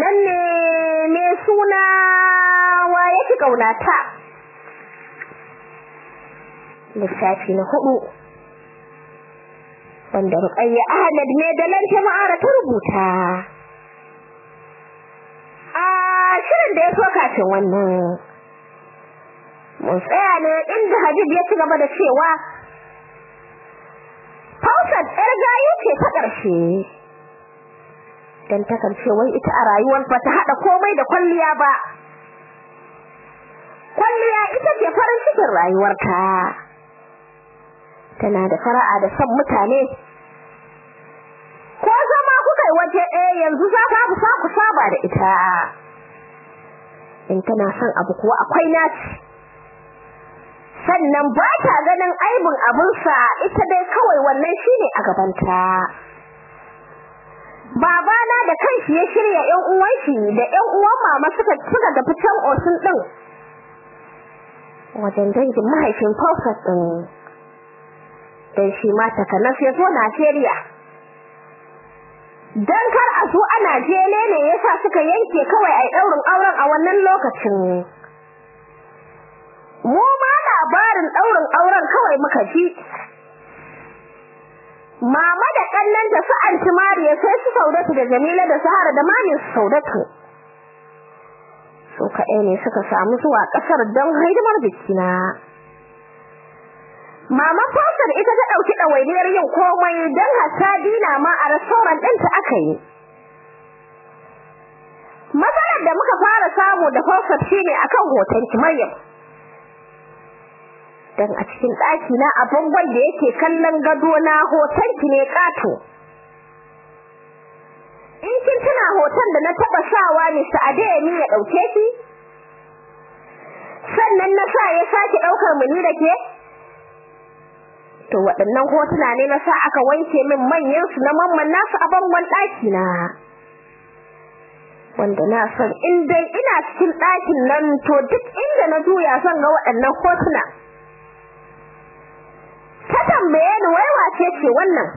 nan ne mai suna wa yake ƙaunata? Littafi na huɗu wanda Ruqayya Ahmad ne da lanta ma'ara ta rubuta. A shirin da ya so kafin wannan mun tsaya ne inda Habib ya ci gaba da cewa Fausat ƴar gayu ce ta ƙarshe. Dan takan ce wai ita a rayuwar ba ta hada komai da kwalliya ba. Kwalliya ita ce farin cikin rayuwarta. Tana da fara'a da son mutane. Ko zama kuka waje ɗaya yanzu za ka ku ku saba da ita. In tana son abu kuwa akwai naci. Sannan ba ta ganin aibin abinsa ita dai kawai wannan shine a gabanta. Babana da kanshi ya shirya ƴan uwan shi da ƴan uwan mama suka suka tafi can Osun din wajen dangin mahaifin Fausat din dan shi ma takanas ya zo Najeriya. Dan kar a zo ana jele ne yasa suka yanke kawai ai daurin auren a wannan lokacin. Mu ma labarin daurin auren kawai muka ji. Mama da kallon da su anti Mariya sai su Saudatu da Jamila da Sahara da mamin Saudatu. Su kaɗai ne suka samu zuwa ƙasar don hidimar bikina. Mama Fausar ita ta ɗauki ɗawainiyar yin komai don hatta dina ma a restaurant ɗinta aka yi. Matsalar da muka fara samu da Fausar shine akan hoton Maryam. Dan a cikin ɗaki na a bangon da yake kallon gado na hoton ki ne kato in kin tuna hoton da na taba sawa ni Sa'ade ni ya ɗauke ki sannan na sa ya saki ɗaukar mu ni da ke to waɗannan hotuna ne na sa aka wanke min manyan su na mamman nasu a bangon ɗaki na wanda na san in dai ina cikin ɗakin nan to duk inda na juya zan ga waɗannan hotuna. Tambaye ni wai wace ce wannan?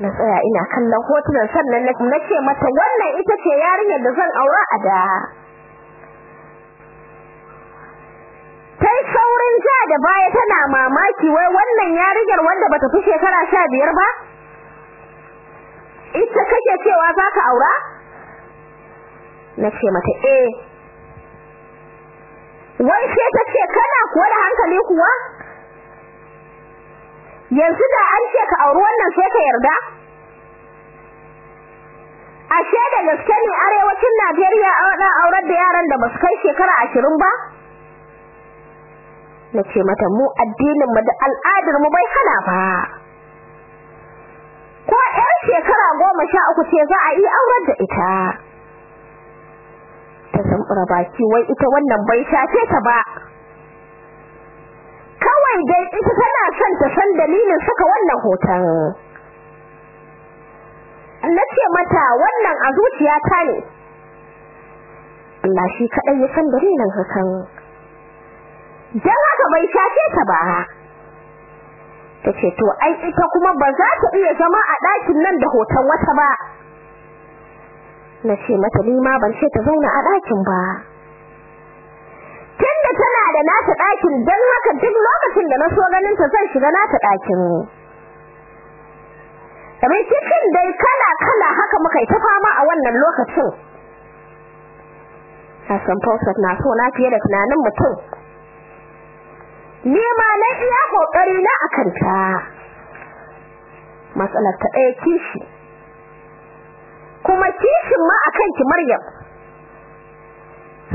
Na tsaya ina kallon hotunan sannan na ce mata wannan ita ce yarinyar da zan aura a da. Tai saurin ja da baya tana mamaki wai wannan yarinyar wanda bata fi shekara sha biyar ba? Ita kake cewa za ka aura? Na ce mata eh. Wai sai kana kuwa da hankali kuwa? Yanzu da an ce ka auri wannan sai ka yarda? Ashe da gaske ne arewacin Najeriya ana aurar da yaran da ba su kai shekara ashirin ba? Nace mata mu addinin mu da al'adar mu bai hana ba. Ko yar shekara goma sha uku ce za a iya aurar da ita? Ta zambura baki wai ita wannan bai shafe ta ba. Dai ita tana son ta san dalilin saka wannan hoton. Nace mata wannan a zuciyata ne. Allah shi kadai ya san dalilin hakan. Dan haka bai shafe ta ba. Tace to ai ita kuma ba za ta iya zama a ɗakin nan da hoton wata ba. Nace mata ni ma ban ce ta zauna a ɗakin ba. Da nata ɗakin dan haka duk lokacin da na so ganin ta zan shiga nata ɗakin. Rikicin dai kala kala haka muka yi ta fama a wannan lokacin. Hassan Fausat na so na fiye da tunanin mutum. Ni ma na iya ƙoƙari na akan ta matsalar ta ɗaya kishi. Kuma kishin ma akan ki Maryam.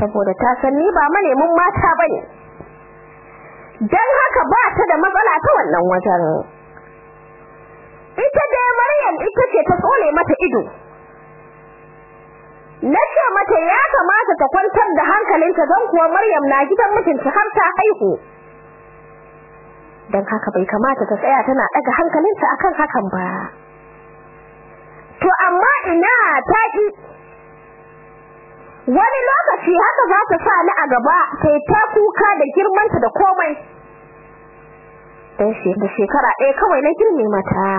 Saboda ta san ni ba manemin mata ba ne dan haka ba ta da matsala ta wannan wajen. Ita dai Maryam ita ce ta tsole mata ido. Nace mata ya kamata ta kwantar da hankalinta don kuwa Maryam na gidan mutunci har ta haihu. Dan haka bai kamata ta tsaya tana daga hankalinta akan hakan ba. To amma ina taki wani lokaci haka za ta sa ni a gaba sai ta kuka da girmanta da komai. Dan shi da shekara ɗaya kawai na girme mata.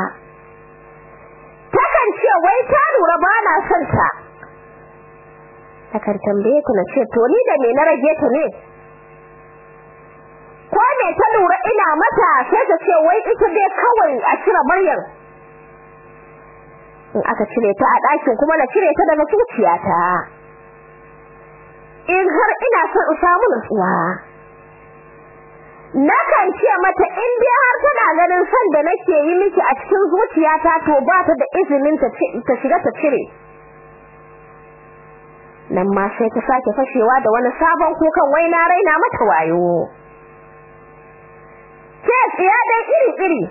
Takan ce wai ta lura ba na son ta. Takan tambaye ta na ce to ni da me na rage ta ne? Ko me ta lura ina mata sai ta ce wai ita dai kawai a cire Maryam. In aka cire ta a ɗakin kuma na cire ta daga zuciyata. In har ina son in samu nutsuwa. Nakan ce mata in dai har tana ganin son da nake yi miki a cikin zuciyata to ba ta da izinin ta ta shiga ta cire. Nan ma sai ta sake fashewa da wani sabon kukan wai na raina mata wayo. Ke tsiya dai iri iri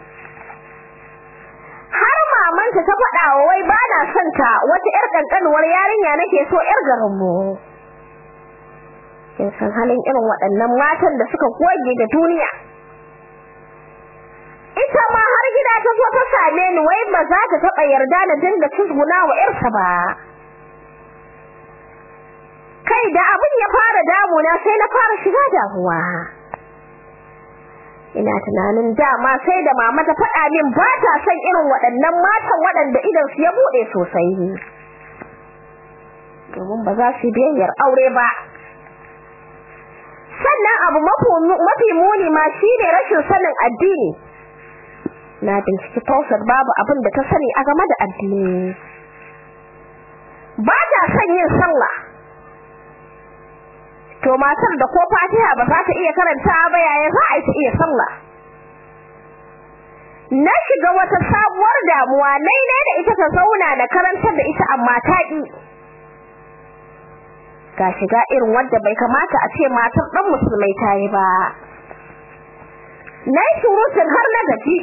har mamanta ta faɗa wa wai ba na son ta. Wata ƴar ƙanƙanuwar yarinya nake so ƴar garinmu. Kin san halin irin waɗannan matan da suka goge da duniya. Ita ma har gida ta zo ta same ni wai ba za ta taɓa yarda na dinga cizguna wa ƴarsa ba. Kai da abin ya fara damuna sai na fara shiga damuwa. Ina tunanin dama sai da mama ta faɗa min ba ta son irin waɗannan matan waɗanda idan su ya buɗe sosai. Domin ba za su biyayyar aure ba. Sannan abu mafi muni ma shine rashin sanin addini. Na binciki tausar babu abin da ta sani a game da addini. Ba ta son yin sallah. To matar da ko fatiha ba za ta iya karanta ba yaya za a iya sallah? Na shiga wata sabuwar damuwa ne da ita ta zauna da karantar da ita amma ta ƙi. Ga shiga irin wanda bai kamata a ce matar dan musulmai ta yi ba. Na surutun har na gaji.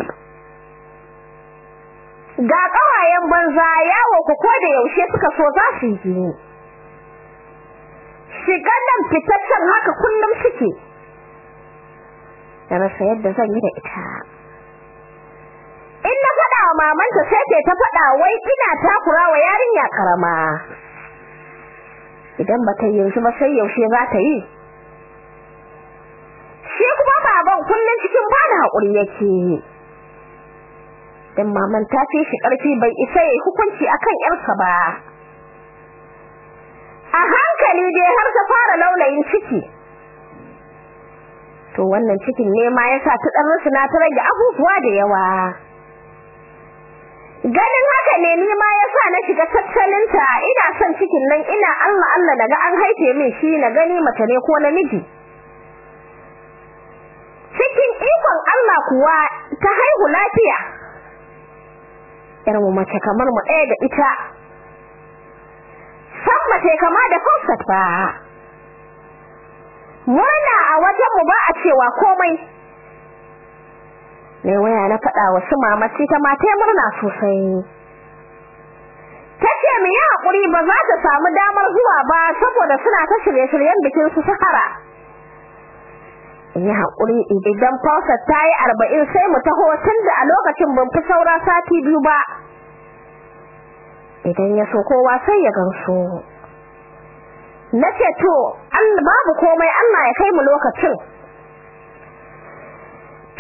Ga ƙawayen banza yawo ku ko da yaushe suka so za su yi shigan nan fitaccen haka kullum suke. Da rasa yadda zan yi da ita. In na faɗa wa mamanta sai ke ta faɗa wai ina takura wa yarinya karama idan ba ta yanzu ba sai yaushe za ta yi. Shi kuma baban kullum cikin ba da haƙuri yake dan maman ta fi shi ƙarfi bai isa yayi hukunci akan ƴarsa ba. A hankali dai har ta fara laulayin ciki. To wannan cikin ne ma yasa ta dan rusuna ta rage abubuwa da yawa. Ganin haka ne ni ma yasa na shiga tattalinta. Ina son cikin nan ina Allah Allah daga an haife min shi na gani mace ne ko namiji. Cikin ikon Allah kuwa ta haihu lafiya. Mu mace kamar mu ɗaya da ita. San mace kama da Hafsat ba. Murna a wajen mu ba a cewa komai. Ne waya na faɗa wa su mamaci ta mata murna sosai. Tace mu yi haƙuri ba za ta samu damar zuwa ba saboda suna ta shirye-shiryen bikin su Sahara. Yi haƙuri idan Hafsat ta yi arba'in sai mu taho tunda a lokacin ban fi saura sati biyu ba. Idan ya so kowa sai ya gansu nace to babu komai Allah ya kai mu lokacin.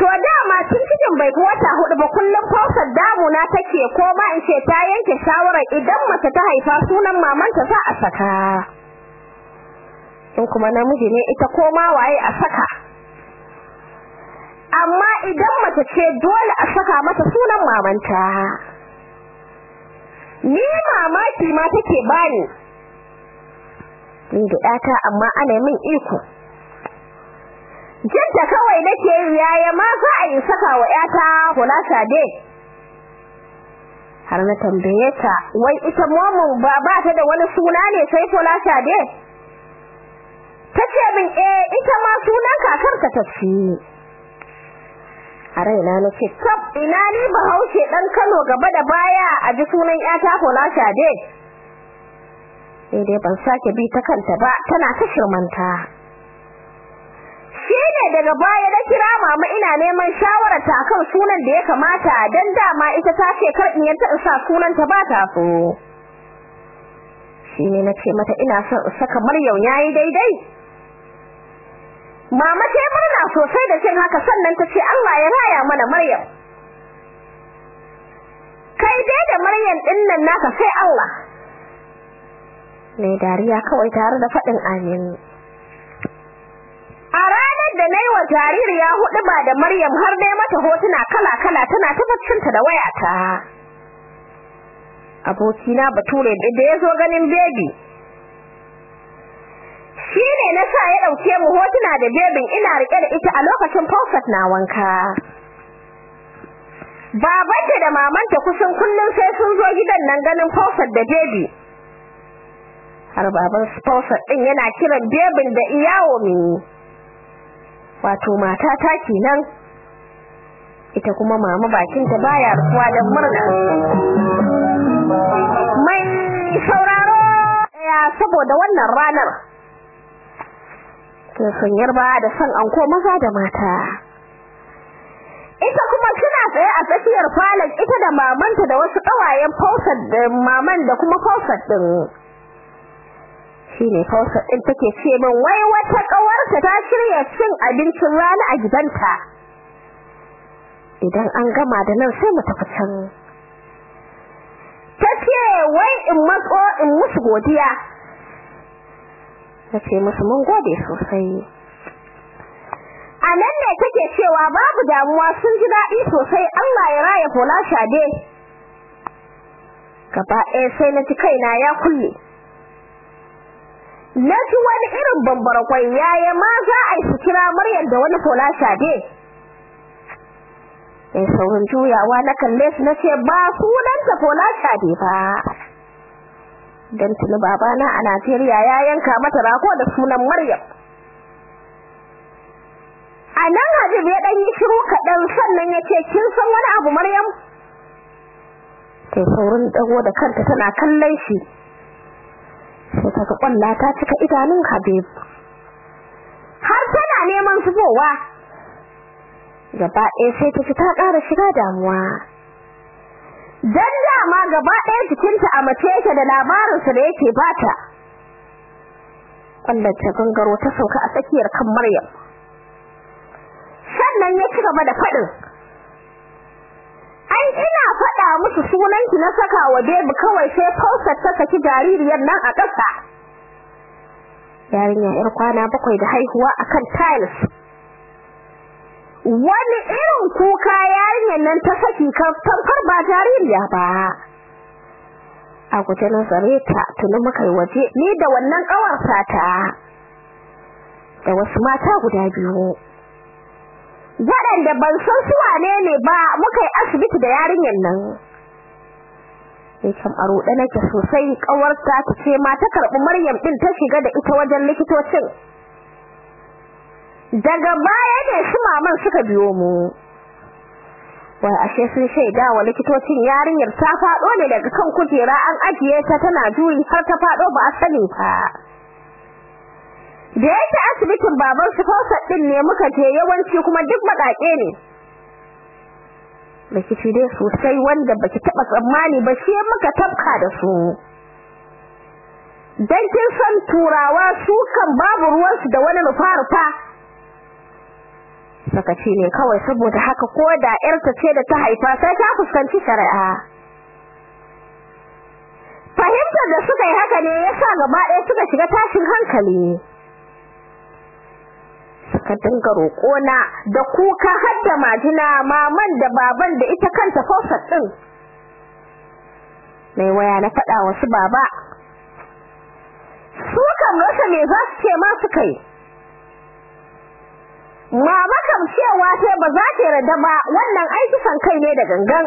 To dama tun cikin bai wata huɗu ba kullum fausar damuna take ko ma in ce ta yanke shawarar idan mace ta haifa sunan mamanta za a saka. In kuma namiji ne ita ko ma waye a saka. Amma idan mace ce dole a saka mata sunan mamanta. Ni mamaki ma take bani. Ni da ɗata amma ana min iko. Jinta kawai nake yi yaya ma za a yi saka wa ƴata hulasa dai har na tambaye ta wai ita momin ba ba ta da wani suna ne sai hulasa dai tace min eh ita ma sunan kakarta ta ci a na ce kaf ina ni bahaushe dan Kano gaba da baya a ji sunan ƴata hulasa dai sai dai ban sake bi ta kanta ba tana ta shirmanta. shi ne daga baya na kira mama ina neman shawararta akan sunan da ya kamata. Dan dama ita ta ce kar in yanta in sa sunanta ba ta so. Shi ne nace mata ina son in saka Maryam yayi daidai. Mama ta murna sosai da cin haka sannan ta ce Allah ya raya mana Maryam. Kai dai da Maryam ɗin nan naka sai Allah. Ne dariya kawai tare da faɗin amin. A da na yi wa jaririya huɗu ba da Maryam har dai mata hotuna kala-kala tana ta da wayata. Abokina bature da ya zo ganin baby. Shine na sa ya ɗauke mu hotuna da bebin ina riƙe da ita a lokacin Prophet na wanka. Babanta da mamanta kusan kullum sai sun zo gidan nan ganin Prophet da baby. Har baban Prophet din yana kiran bebin da iyawo mi wato mata ta kenan. Ita kuma mama bakinta baya rufuwa da murna. Mai sauraro ya saboda wannan ranar. Ke sanyar ba da san anko maza da mata. Ita kuma suna tsaye a tsakiyar falon ita da mamanta da wasu ƙawayen fausat da maman da kuma fausat din shine fausat din take ce min wai wata ƙawarta ta shirya cin abincin rana a gidanta. Idan an gama da nan sai mu tafi can. Tace wai in matso in musu godiya. Nace musu mun gode sosai. A nan ne take cewa babu damuwa sun ji daɗi sosai. Allah ya raya fola shade gaba sai na ji kaina ya kulle. Na wani irin bambara kwai yaya ma za a yi kira Maryam da wani fola shade in saurin juyawa na kalle su na ce ba sunanta fola shade ba. Dan tuni babana a Najeriya ya yanka mata rako da sunan Maryam. A nan Habib ya dan yi shiru kaɗan sannan ya ce kin san wani abu Maryam? Sai saurin dago da kanta tana kallon shi. Ta ga kwalla ta cika idanun Habib har tana neman zubowa. Gaba ɗaya sai ta ci ta ƙara shiga damuwa. Dan dama gaba ɗaya jikinta a mace yake da labarinsa da yake bata kwallar ta gangaro ta sauka a tsakiyar kan Maryam. Sannan ya ci gaba da faɗin. Ina faɗa musu sunanki na saka wa bebi kawai sai Fausat ta saki jaririyar nan a ƙasa. Yarinya yar kwana bakwai da haihuwa akan tiles. Wani irin kuka yarinyar nan ta saki tamkar ba jaririya ba. A guje na zare ta tuni muka waje ni da wannan ƙawarsa ta da wasu mata guda biyu. Waɗanda ban san su wane ne ba muka yi asibiti da yarinyar nan. Yakan aro da nake sosai ƙawarta ta ce ma ta karɓi Maryam ɗin ta shiga da ita wajen likitocin. Daga baya ne su maman suka biyo mu. Wai ashe sun shaida wa likitocin yarinyar ta faɗo ne daga kan kujera an ajiye ta tana juyi har ta faɗo ba a sani ba. Da yake asibitin baban su Fausa din ne muka je yawanci kuma duk baƙaƙe ne. Rikici dai sosai wanda baki taɓa tsammani ba shi muka tafka da su. Dan kin san turawa su kan babu ruwansu da wani rufa-rufa sakaci ne kawai saboda haka ko da ƴarta ce da ta haifa sai ta fuskanci shari'a. Fahimtar da suka yi haka ne yasa gaba ɗaya suka shiga tashin hankali. Suka dinga roƙona da kuka har da majina maman da baban da ita kanta Fausat din mai waya na faɗa wasu baba. Su kan rasa me za su ce ma suka yi mama kam cewa ce ba za ta yarda ba wannan aiki san kai ne da gangan.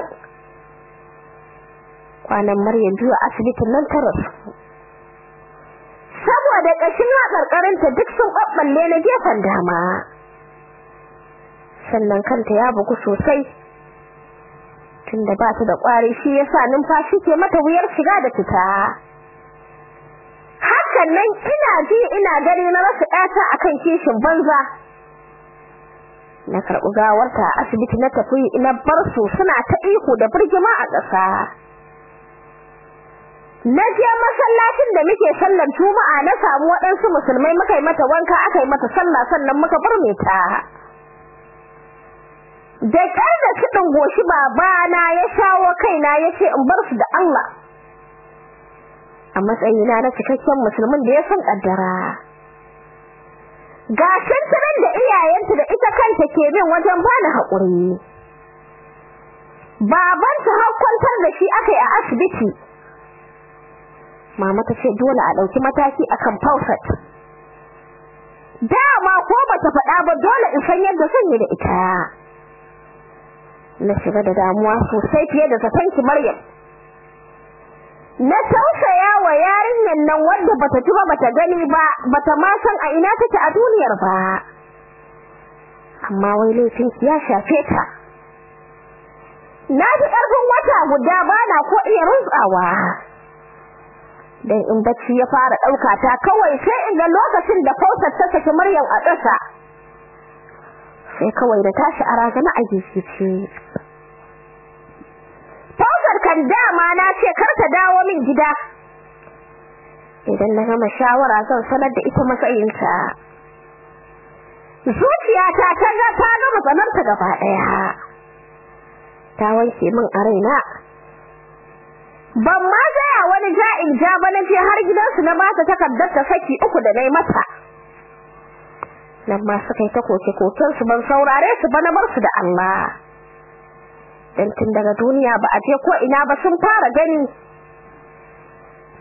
Kwanan Maryam biyu a asibitin nan ta rasu. Saboda kashin hakarkarinta duk sun babballe na gefen dama. Sannan kanta ya bugu sosai. Tunda ba ta da kwari shi yasa numfashi ke mata wuyar shiga da fita. Hakan nan ina ji ina gani na rasa ƴata akan kishin banza. Na karɓi gawarta a asibiti na tafi na bar su suna ta ihu da birgima a ƙasa. Na je masallacin da muke sallar juma'a na samu waɗansu musulmai muka yi mata wanka aka yi mata sallah sannan muka burme ta. Da ƙar da kiɗin goshi babana ya shawo kaina ya ce in bar su da Allah. A matsayina na cikakken musulmin da ya san ƙaddara. Ga shantaran da iyayenta da ita kanta ke bin wajen bani haƙuri. Babanta har kwantar da shi aka yi a asibiti. Mama ta ce dole a ɗauki mataki akan Fausat dama ko bata faɗa ba dole in san yadda zan yi da ita. Na shiga da damuwa sosai fiye da zatanki Maryam. Na tausaya wa yarinyar nan wanda bata ji ba bata gani ba bata ma san a ina take a duniyar ba. Amma wai laifin ya shafe ta. Na ji ƙarfin wata guda bana ko iya rantsawa. Dan in bacci ya fara ɗauka ta kawai sai in ga lokacin da Fausat ta saki Maryam a ƙasa. Sai kawai da tashi a razana a gigice. Fausat kan dama na ce kar ta dawo min gida. Idan na gama shawara zan sanar da ita matsayinta. Zuciyata ta ga ta gama tsanarta gaba ɗaya. Ta wanke min a raina. Ban ma tsaya wani ja'in ja ba na je har gidansu na ba ta takardar ta saki uku da na yi mata nan ma suka yi ta koke su ban saurare su ba na bar su da Allah. Dan tun daga duniya ba a je ko ina ba sun fara gani.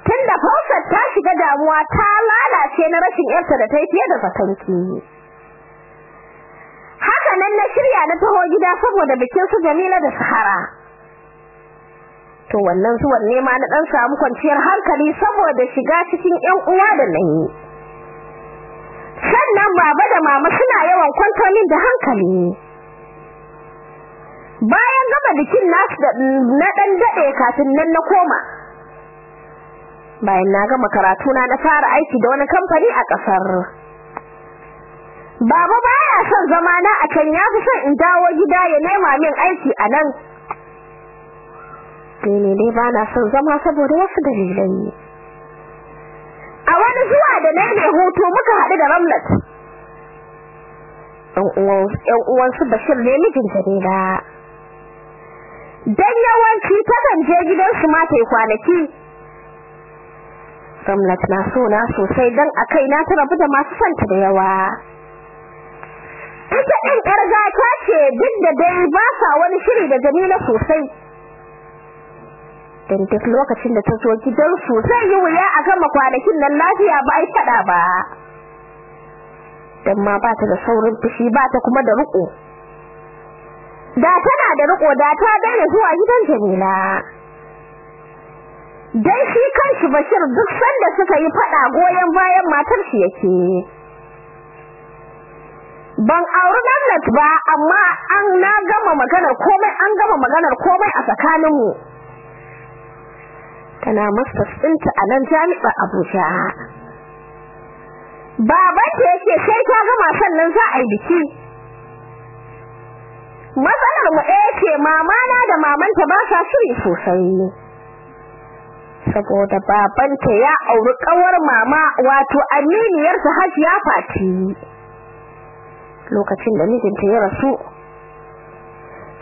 Tunda Fausat ta shiga damuwa ta lalace na rashin yarta da ta yi fiye da zatanki haka nan na shirya na taho gida saboda bikin su Jamila da Sahara. To wannan zuwan nema na dan samu kwanciyar hankali saboda shiga cikin ƴan uwa da na yi sannan baba da mama suna yawan kwantar min da hankali. Bayan gama bikin nasu da na dan daɗe kafin nan na koma. Bayan na gama karatu na na fara aiki da wani kamfani a ƙasar baba baya son zama na a can ya fi son in dawo gida ya nema min aiki a nan. Ni ne dai bana son zama saboda wasu dalilai a wani zuwa da na ne hutu muka haɗu da Ramlat. Ɗan uwan su Bashir ne mijin Jamila. Dan yawanci takan je gidansu ma ta kwanaki. Ramlat na so na sosai dan a kai na ta rabu da masu santa da yawa. Ita ɗin ƴar gata ce duk da dai ba sa wani shiri da Jamila sosai. Dan duk lokacin da ta zo gidansu zai yi wuya a gama kwanakin nan lafiya ba ai fada ba. Dan ma ba ta da saurin fushi ba ta kuma da riko da tana da riko da ta daina zuwa gidan Jamila. Dan shi kanshi Bashir duk sanda suka yi fada goyen bayan matar shi yake. Ban auri Namlat ba amma an na gama maganar komai an gama maganar komai a tsakaninmu. Tana masters ɗinta a nan jami'ar Abuja. Babanta yake sai ta gama sannan za a yi biki. Matsalar mu ɗaya ce mamana da mamanta ba sa shiri sosai. Saboda babanta ya auri ƙawar mama wato aminiyarsa Hajiya Fati. Lokacin da mijinta ya rasu,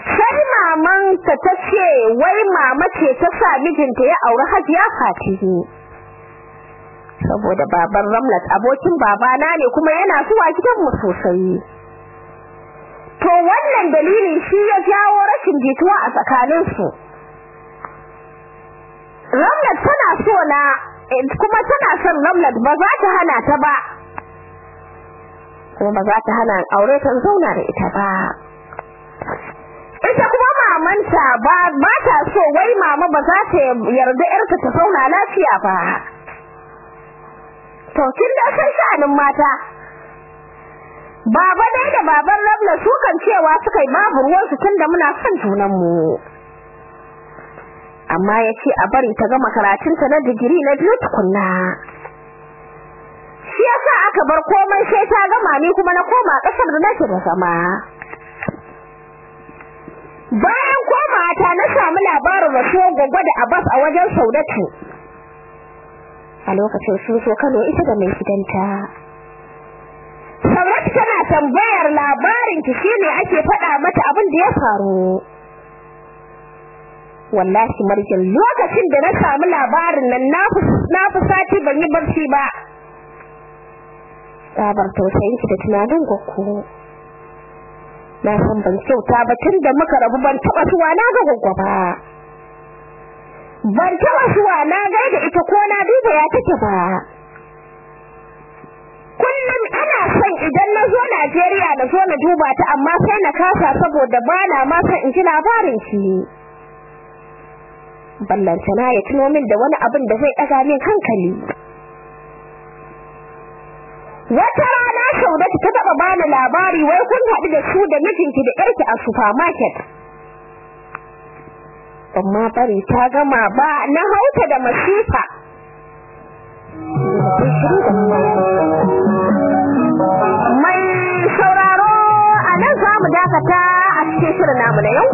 sai mamanta ta ce wai mama ce ta sa mijinta ya auri Hajiya Fatihi saboda baban Ramlat abokin babana ne kuma yana zuwa gidanmu sosai. To wannan dalili shi ya jawo rashin jituwa a tsakaninsu. Ramlat tana so na kuma tana son Ramlat ba za ta hana ta ba. Kuma ba za ta hana aure ta zauna da ita ba. Mamanta ba ba ta so wai mama ba za ta yarda yarta ta zauna lafiya ba. To kin da san sha'anin mata. Baba dai da baban Rabna su kan cewa suka yi babu ruwan su tunda muna son junan mu amma ya ce a bari ta gama karatun ta na digiri na biyu tukunna. Shi yasa aka bar komai sai ta gama ni kuma na koma ƙasar da nake da zama. Bayan komata na samu labarin rasuwar gwagwa da Abbas a wajen Saudatu. A lokacin sun so Kano ita da mai gidanta. Saudatu tana tambayar labarin ki shine ake faɗa mata abin da ya faru. Wallahi marjin lokacin da na samu labarin nan na fi sati ban yi barci ba. Tsabar tausayin ki da tunanin gwakko na san ban kyauta ba tun da muka rabu ban taɓa zuwa na ga gwaggwa ba. Ban taɓa zuwa na ga da ita ko na duba ya take ba. Kullum ana son idan na zo Najeriya na zo na duba ta amma sai na kasa saboda ba na ma san in ji labarin ki ballantana ya tuno min da wani abin da zai ɗaga min hankali. Wata Saudatu ta taɓa bani labari wai kun haɗu da su da mijinki da ƴarki a supermarket. Amma bari ta gama ba na hauta da masifa. Mai sauraro a nan za mu dakata a cikin shirin namu na yau.